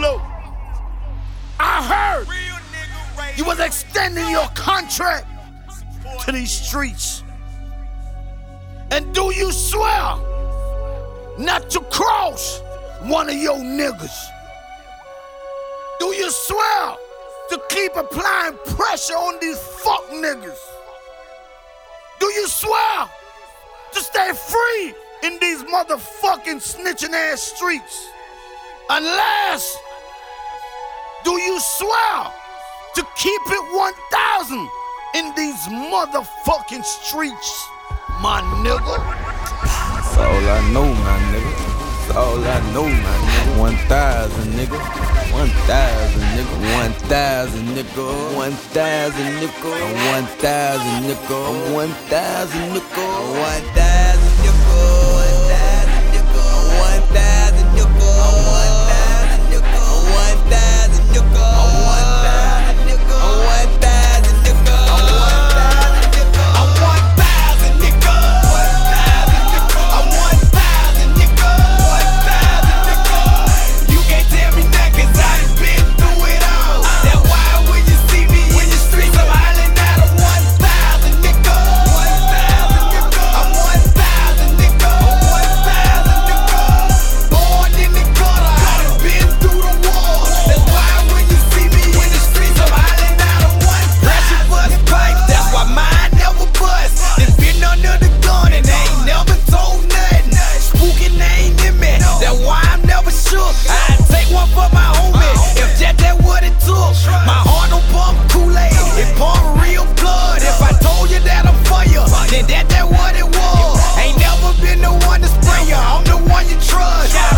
Zulu. I heard you was extending your contract to these streets. And do you swear not to cross one of your niggas? Do you swear to keep applying pressure on these fuck niggas? Do you swear to stay free in these motherfucking snitching ass streets? Unless do you swear to keep it 1,000 in these motherfucking streets, my nigga? That's all I know, my nigga. That's all I know, my nigga. 1,000, nigga. 1,000, nigga. 1,000, nigga. 1,000, nigga. 1,000, nigga. 1,000, nigga. 1,000, nigga. 1,000, nigga. 1,000, nigga. 1,000, nigga. trust.